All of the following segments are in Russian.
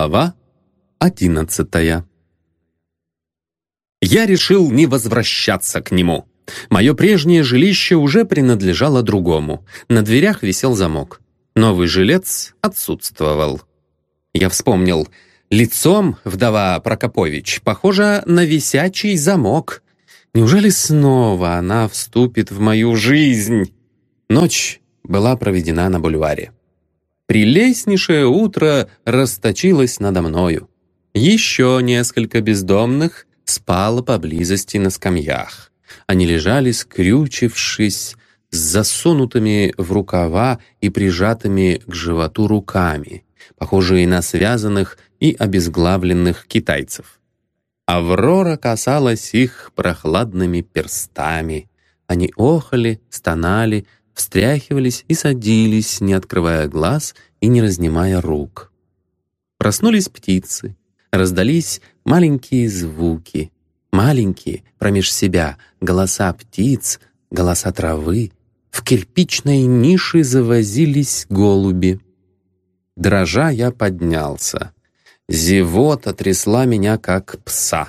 Глава одиннадцатая Я решил не возвращаться к нему. Мое прежнее жилище уже принадлежало другому. На дверях висел замок. Новый жилец отсутствовал. Я вспомнил, лицом вдова Прокопович похожа на висячий замок. Неужели снова она вступит в мою жизнь? Ночь была проведена на бульваре. Прелестнейшее утро расточилось надо мною. Еще несколько бездомных спало поблизости на скамьях. Они лежали, скрючившись, с засунутыми в рукава и прижатыми к животу руками, похожие на связанных и обезглавленных китайцев. Аврора касалась их прохладными перстами. Они охали, стонали, встряхивались и садились, не открывая глаз и не разнимая рук. Проснулись птицы, раздались маленькие звуки, маленькие, промеж себя, голоса птиц, голоса травы. В кирпичной нише завозились голуби. Дрожа я поднялся. Зевота трясла меня, как пса.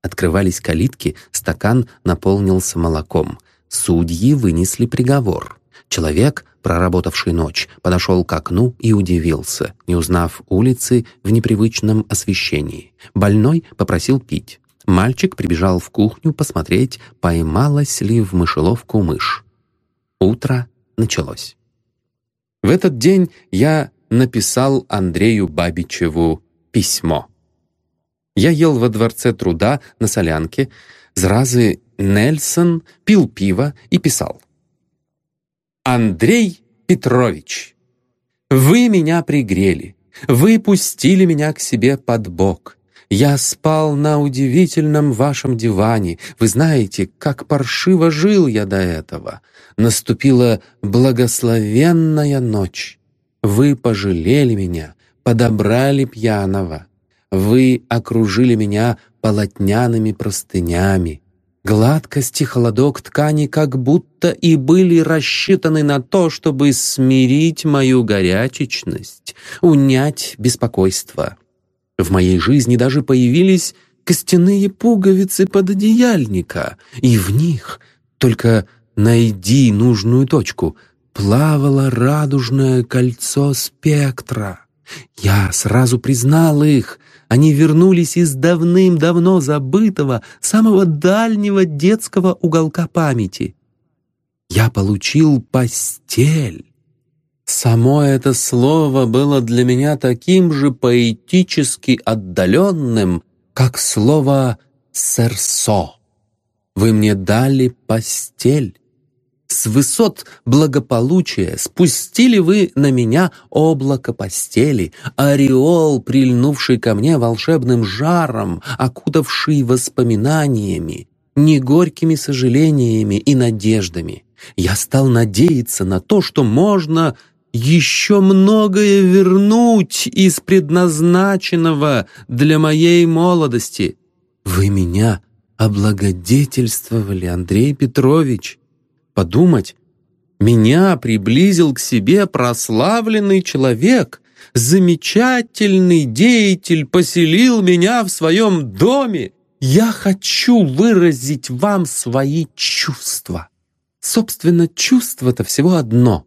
Открывались калитки, стакан наполнился молоком. Судьи вынесли приговор. Человек, проработавший ночь, подошел к окну и удивился, не узнав улицы в непривычном освещении. Больной попросил пить. Мальчик прибежал в кухню посмотреть, поймалась ли в мышеловку мышь. Утро началось. В этот день я написал Андрею Бабичеву письмо. Я ел во Дворце труда на солянке, зразы Нельсон пил пиво и писал. «Андрей Петрович, вы меня пригрели, вы пустили меня к себе под бок. Я спал на удивительном вашем диване. Вы знаете, как паршиво жил я до этого. Наступила благословенная ночь. Вы пожалели меня, подобрали пьяного. Вы окружили меня полотняными простынями. Гладкость и холодок ткани как будто и были рассчитаны на то, чтобы смирить мою горячечность, унять беспокойство. В моей жизни даже появились костяные пуговицы пододеяльника, и в них, только найди нужную точку, плавало радужное кольцо спектра. Я сразу признал их, они вернулись из давным-давно забытого, самого дальнего детского уголка памяти. Я получил постель. Само это слово было для меня таким же поэтически отдаленным, как слово «серсо». Вы мне дали постель. С высот благополучия спустили вы на меня облако постели, ореол, прильнувший ко мне волшебным жаром, окутавший воспоминаниями, не горькими сожалениями и надеждами. Я стал надеяться на то, что можно еще многое вернуть из предназначенного для моей молодости. Вы меня облагодетельствовали, Андрей Петрович подумать, меня приблизил к себе прославленный человек, замечательный деятель поселил меня в своем доме. Я хочу выразить вам свои чувства. Собственно, чувство-то всего одно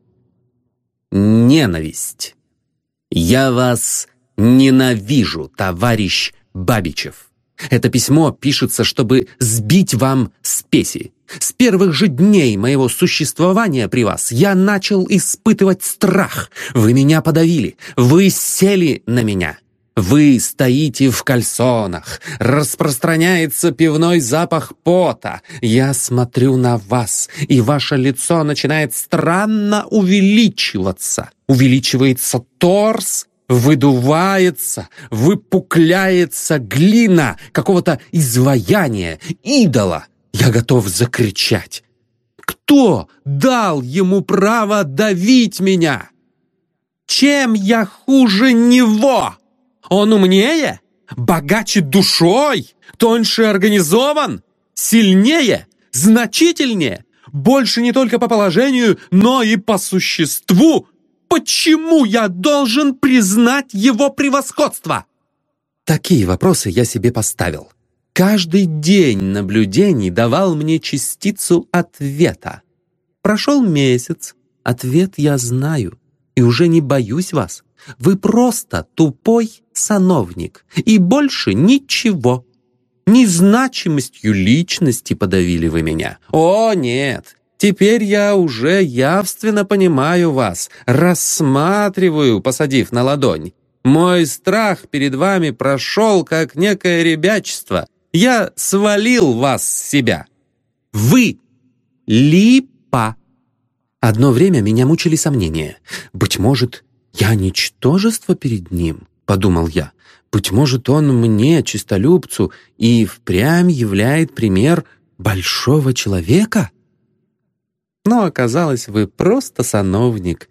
— ненависть. Я вас ненавижу, товарищ Бабичев. Это письмо пишется, чтобы сбить вам спеси. С первых же дней моего существования при вас я начал испытывать страх. Вы меня подавили, вы сели на меня. Вы стоите в кальсонах, распространяется пивной запах пота. Я смотрю на вас, и ваше лицо начинает странно увеличиваться. Увеличивается торс, выдувается, выпукляется глина какого-то изваяния, идола. Я готов закричать. Кто дал ему право давить меня? Чем я хуже него? Он умнее? Богаче душой? Тоньше организован? Сильнее? Значительнее? Больше не только по положению, но и по существу? почему я должен признать его превосходство? Такие вопросы я себе поставил. Каждый день наблюдений давал мне частицу ответа. Прошел месяц, ответ я знаю, и уже не боюсь вас. Вы просто тупой сановник, и больше ничего. Незначимостью личности подавили вы меня. О, нет, теперь я уже явственно понимаю вас, рассматриваю, посадив на ладонь. Мой страх перед вами прошел, как некое ребячество. Я свалил вас с себя. Вы — липа. Одно время меня мучили сомнения. Быть может, я ничтожество перед ним, подумал я. Быть может, он мне, чистолюбцу, и впрямь являет пример большого человека? Но оказалось, вы просто сановник,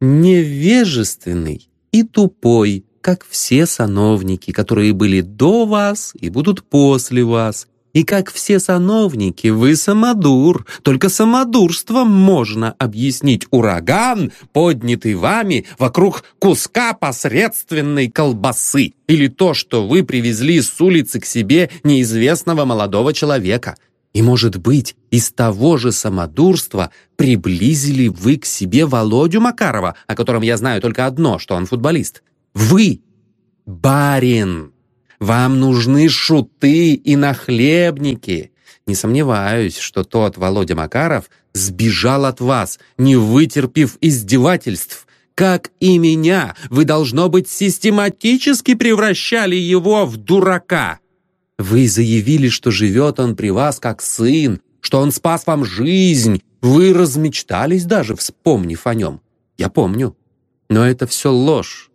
невежественный и тупой, как все сановники, которые были до вас и будут после вас, и как все сановники, вы самодур. Только самодурством можно объяснить ураган, поднятый вами вокруг куска посредственной колбасы. Или то, что вы привезли с улицы к себе неизвестного молодого человека. И, может быть, из того же самодурства приблизили вы к себе Володю Макарова, о котором я знаю только одно, что он футболист. Вы — барин. Вам нужны шуты и нахлебники. Не сомневаюсь, что тот Володя Макаров сбежал от вас, не вытерпев издевательств. Как и меня, вы, должно быть, систематически превращали его в дурака. Вы заявили, что живет он при вас как сын, что он спас вам жизнь. Вы размечтались даже, вспомнив о нем. Я помню. Но это все ложь.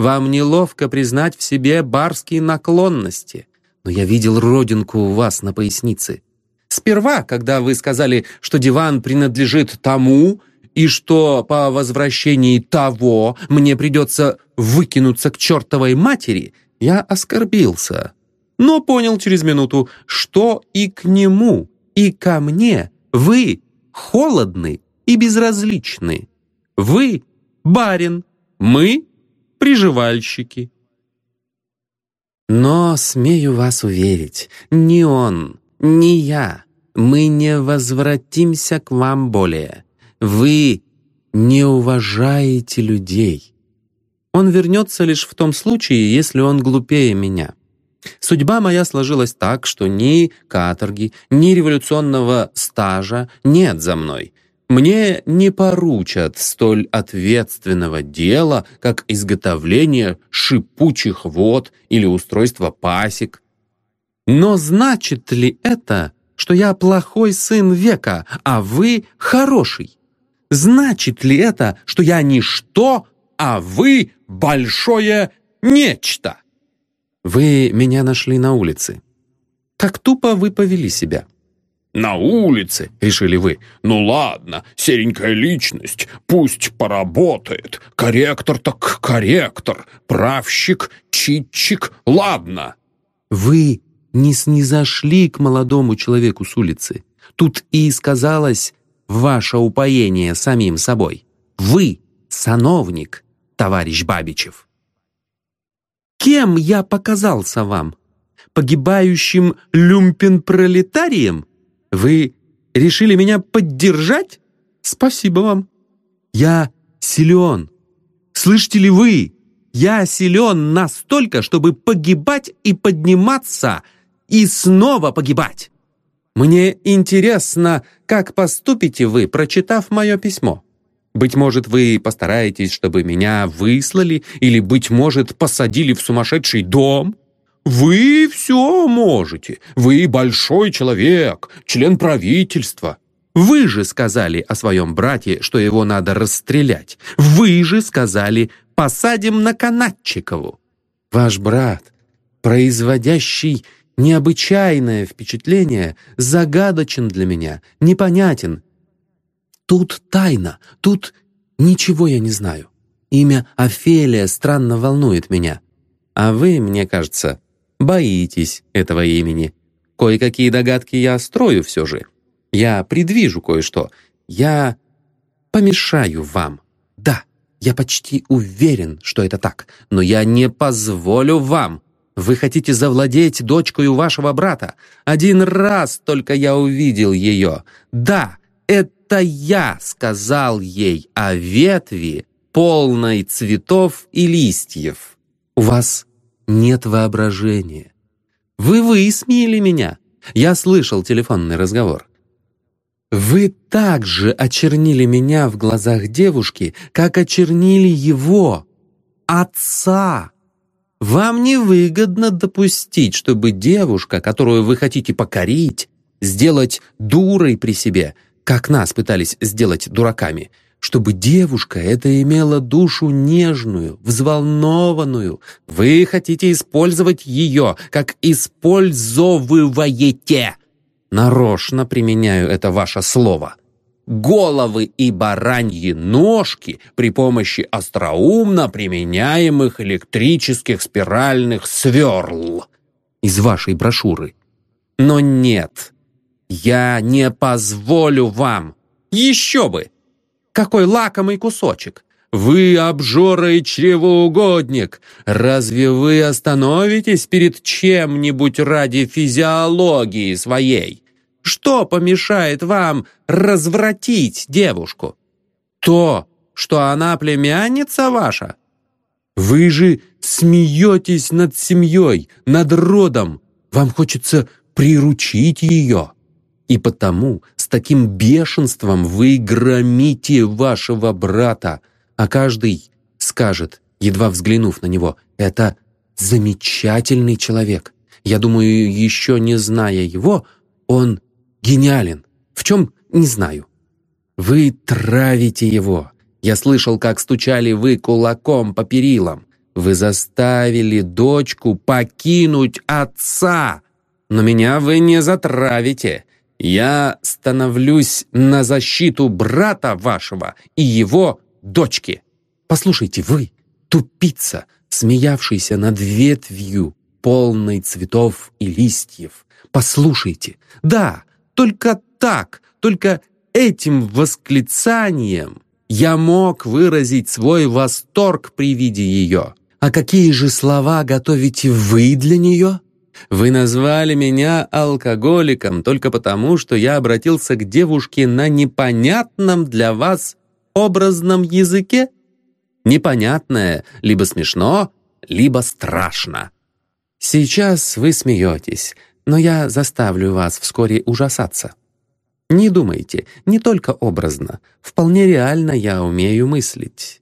Вам неловко признать в себе барские наклонности, но я видел родинку у вас на пояснице. Сперва, когда вы сказали, что диван принадлежит тому, и что по возвращении того мне придется выкинуться к чертовой матери, я оскорбился. Но понял через минуту, что и к нему, и ко мне вы холодны и безразличны. Вы барин, мы приживальщики. Но, смею вас уверить, ни он, ни я, мы не возвратимся к вам более. Вы не уважаете людей. Он вернется лишь в том случае, если он глупее меня. Судьба моя сложилась так, что ни каторги, ни революционного стажа нет за мной. Мне не поручат столь ответственного дела, как изготовление шипучих вод или устройство пасек. Но значит ли это, что я плохой сын века, а вы хороший? Значит ли это, что я ничто, а вы большое нечто? Вы меня нашли на улице. Как тупо вы повели себя. «На улице», — решили вы. «Ну ладно, серенькая личность, пусть поработает. Корректор так корректор, правщик, читчик, ладно». Вы не снизошли к молодому человеку с улицы. Тут и сказалось ваше упоение самим собой. Вы — сановник, товарищ Бабичев. Кем я показался вам? Погибающим люмпен-пролетарием? Вы решили меня поддержать? Спасибо вам. Я силен. Слышите ли вы? Я силен настолько, чтобы погибать и подниматься, и снова погибать. Мне интересно, как поступите вы, прочитав мое письмо. Быть может, вы постараетесь, чтобы меня выслали, или, быть может, посадили в сумасшедший дом? Вы все можете. Вы большой человек, член правительства. Вы же сказали о своем брате, что его надо расстрелять. Вы же сказали «посадим на Канатчикову». Ваш брат, производящий необычайное впечатление, загадочен для меня, непонятен. Тут тайна, тут ничего я не знаю. Имя Офелия странно волнует меня. А вы, мне кажется, боитесь этого имени. Кое-какие догадки я строю все же. Я предвижу кое-что. Я помешаю вам. Да, Я почти уверен, что это так, но я не позволю вам. Вы хотите завладеть дочкой вашего брата. Один раз только я увидел ее. Да, это я сказал ей о ветви, полной цветов и листьев. У вас нет воображения. Вы высмеяли меня. Я слышал телефонный разговор. Вы также очернили меня в глазах девушки, как очернили его, отца. Вам невыгодно допустить, чтобы девушка, которую вы хотите покорить, сделать дурой при себе, как нас пытались сделать дураками, чтобы девушка эта имела душу нежную, взволнованную. Вы хотите использовать ее, как использовываете нарочно применяю это ваше слово, головы и бараньи ножки при помощи остроумно применяемых электрических спиральных сверл из вашей брошюры. Но нет, я не позволю вам. Еще бы! Какой лакомый кусочек! Вы обжора и чревоугодник! Разве вы остановитесь перед чем-нибудь ради физиологии своей? Что помешает вам развратить девушку? То, что она племянница ваша? Вы же смеетесь над семьей, над родом. Вам хочется приручить ее. И потому таким бешенством вы громите вашего брата, а каждый скажет, едва взглянув на него, «Это замечательный человек. Я думаю, еще не зная его, он гениален. В чем — не знаю. Вы травите его. Я слышал, как стучали вы кулаком по перилам. Вы заставили дочку покинуть отца. Но меня вы не затравите. Я становлюсь на защиту брата вашего и его дочки. Послушайте, вы, тупица, смеявшийся над ветвью, полной цветов и листьев. Послушайте, да, только так, только этим восклицанием я мог выразить свой восторг при виде ее. А какие же слова готовите вы для нее? Вы назвали меня алкоголиком только потому, что я обратился к девушке на непонятном для вас образном языке? Непонятное либо смешно, либо страшно. Сейчас вы смеетесь, но я заставлю вас вскоре ужасаться. Не думайте, не только образно, вполне реально я умею мыслить.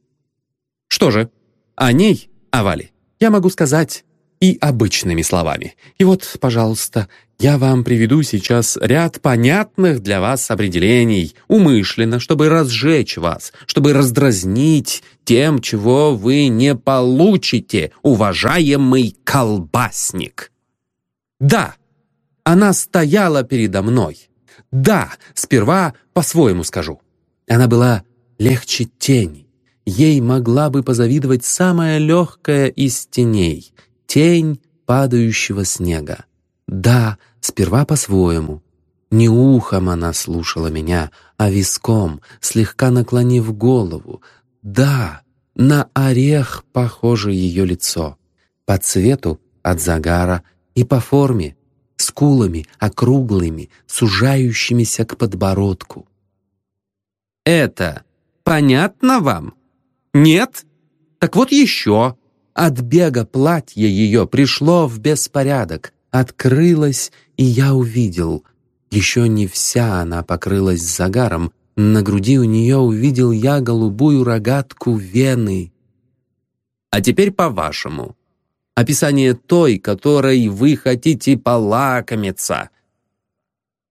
Что же, о ней, о Вале, я могу сказать и обычными словами. И вот, пожалуйста, я вам приведу сейчас ряд понятных для вас определений, умышленно, чтобы разжечь вас, чтобы раздразнить тем, чего вы не получите, уважаемый колбасник. Да, она стояла передо мной. Да, сперва по-своему скажу. Она была легче тени. Ей могла бы позавидовать самая легкая из теней — тень падающего снега. Да, сперва по-своему. Не ухом она слушала меня, а виском, слегка наклонив голову. Да, на орех похоже ее лицо. По цвету от загара и по форме, скулами округлыми, сужающимися к подбородку. «Это понятно вам? Нет? Так вот еще!» От бега платье ее пришло в беспорядок, открылась, и я увидел. Еще не вся она покрылась загаром, на груди у нее увидел я голубую рогатку вены. А теперь по-вашему. Описание той, которой вы хотите полакомиться.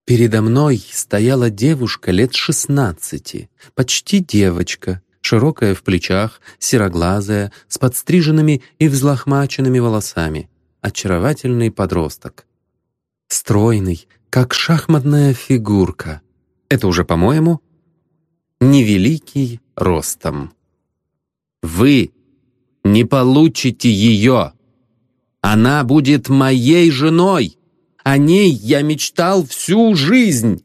Передо мной стояла девушка лет шестнадцати, почти девочка, широкая в плечах, сероглазая, с подстриженными и взлохмаченными волосами. Очаровательный подросток стройный, как шахматная фигурка. Это уже, по-моему, невеликий ростом. Вы не получите ее. Она будет моей женой. О ней я мечтал всю жизнь.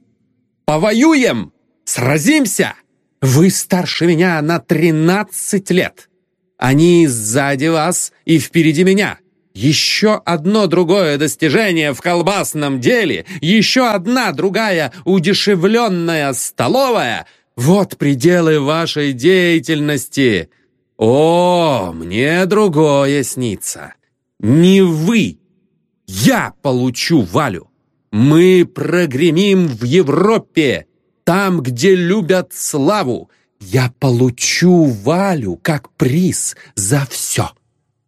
Повоюем! Сразимся! Вы старше меня на тринадцать лет. Они сзади вас и впереди меня. Еще одно другое достижение в колбасном деле, еще одна другая удешевленная столовая — вот пределы вашей деятельности. О, мне другое снится. Не вы. Я получу Валю. Мы прогремим в Европе, там, где любят славу. Я получу Валю как приз за все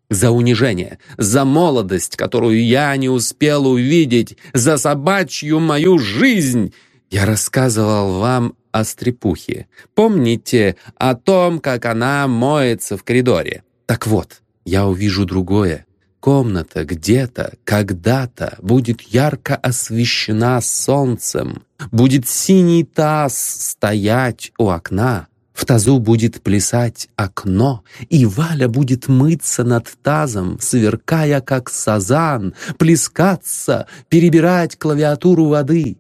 за унижение, за молодость, которую я не успел увидеть, за собачью мою жизнь. Я рассказывал вам о стрепухе. Помните о том, как она моется в коридоре? Так вот, я увижу другое. Комната где-то, когда-то будет ярко освещена солнцем. Будет синий таз стоять у окна. В тазу будет плясать окно, и Валя будет мыться над тазом, сверкая, как сазан, плескаться, перебирать клавиатуру воды.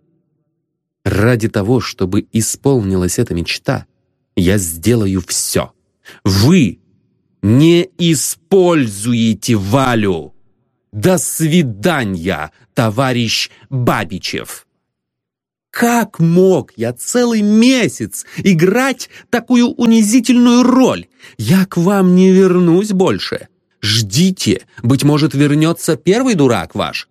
Ради того, чтобы исполнилась эта мечта, я сделаю все. Вы не используете Валю. До свидания, товарищ Бабичев. Как мог я целый месяц играть такую унизительную роль? Я к вам не вернусь больше. Ждите, быть может, вернется первый дурак ваш.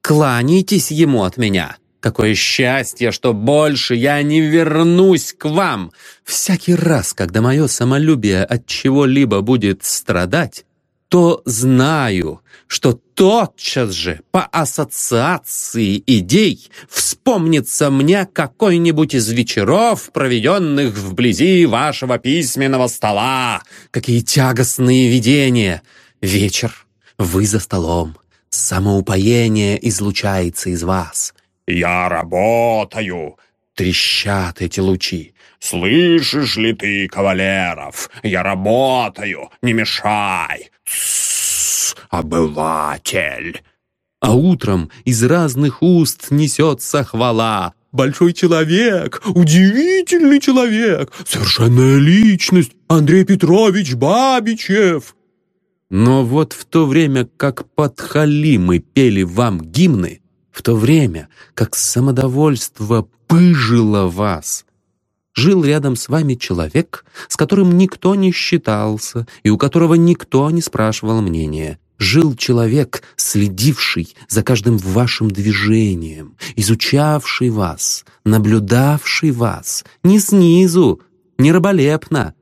Кланяйтесь ему от меня. Какое счастье, что больше я не вернусь к вам. Всякий раз, когда мое самолюбие от чего-либо будет страдать, то знаю, что тотчас же по ассоциации идей вспомнится мне какой-нибудь из вечеров, проведенных вблизи вашего письменного стола. Какие тягостные видения! Вечер, вы за столом, самоупоение излучается из вас. «Я работаю!» Трещат эти лучи. «Слышишь ли ты, кавалеров? Я работаю! Не мешай! Тссс, обыватель!» А утром из разных уст несется хвала. «Большой человек! Удивительный человек! Совершенная личность! Андрей Петрович Бабичев!» Но вот в то время, как подхалимы пели вам гимны, в то время, как самодовольство пыжило вас, жил рядом с вами человек, с которым никто не считался и у которого никто не спрашивал мнения. Жил человек, следивший за каждым вашим движением, изучавший вас, наблюдавший вас. Не снизу, не раболепно,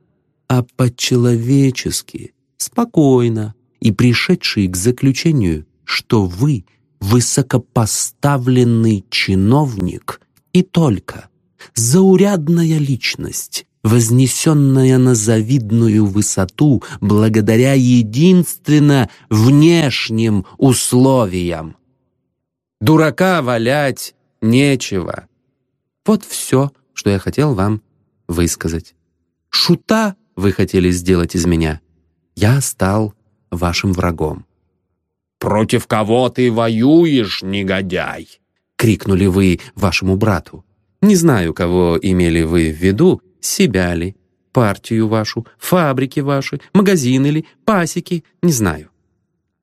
а по-человечески, спокойно. И пришедший к заключению, что вы высокопоставленный чиновник и только заурядная личность, вознесенная на завидную высоту благодаря единственно внешним условиям. Дурака валять нечего. Вот все, что я хотел вам высказать. Шута вы хотели сделать из меня. Я стал вашим врагом. «Против кого ты воюешь, негодяй?» — крикнули вы вашему брату. Не знаю, кого имели вы в виду, себя ли, партию вашу, фабрики ваши, магазины ли, пасеки, не знаю.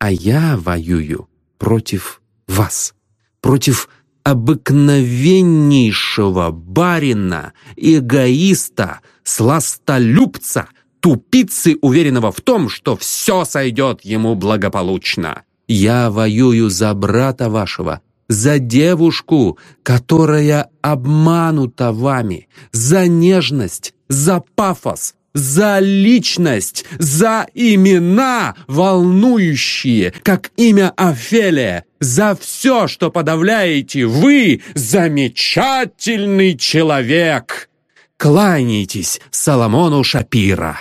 А я воюю против вас, против обыкновеннейшего барина, эгоиста, сластолюбца, тупицы, уверенного в том, что все сойдет ему благополучно. Я воюю за брата вашего, за девушку, которая обманута вами, за нежность, за пафос, за личность, за имена, волнующие, как имя Офелия, за все, что подавляете вы, замечательный человек. Кланяйтесь Соломону Шапира.